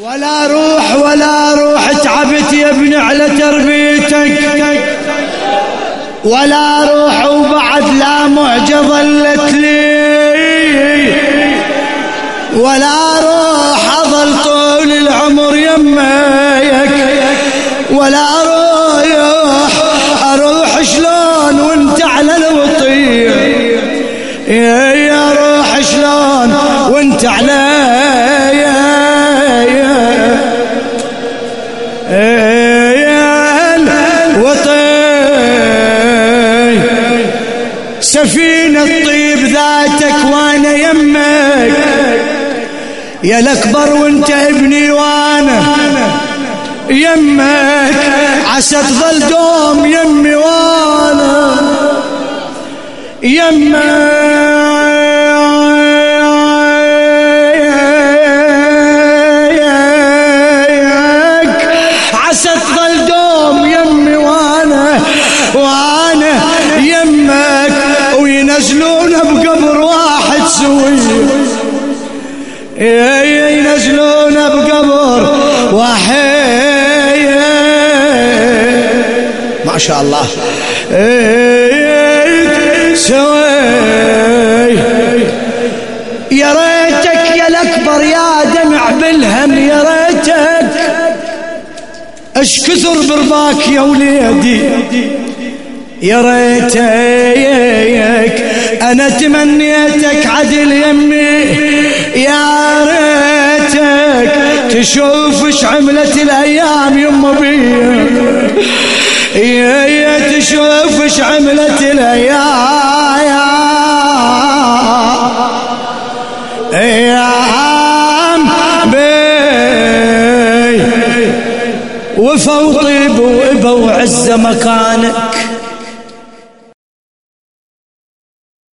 ولا روح ولا روح تعبت يا ابني على تربيتك. ولا روح وبعد لا معجة ظلت لي. ولا روح أظل طول العمر يمك ولا روح أروح شلون وانت على الوطية يا روح شلون وانت على سفينة طيب ذاتك وأنا يمك. يا الأكبر وانت ابني وأنا يمك. عسى تظل دوم يمي وأنا يمك. ينزلون بقبر واحد ما شاء الله. سوي. يا ريتك يا الأكبر يا دمع بالهم يا ريتك. اش كثر برباك يا وليدي؟ يا ريتك. أنا تمنيتك عدل يمي. يا ريتك تشوف إيش عملت الأيام يما بيا يا يا تشوف إيش عملت الأيام. أيام بي. وفوطي بوإبا وعز مكانه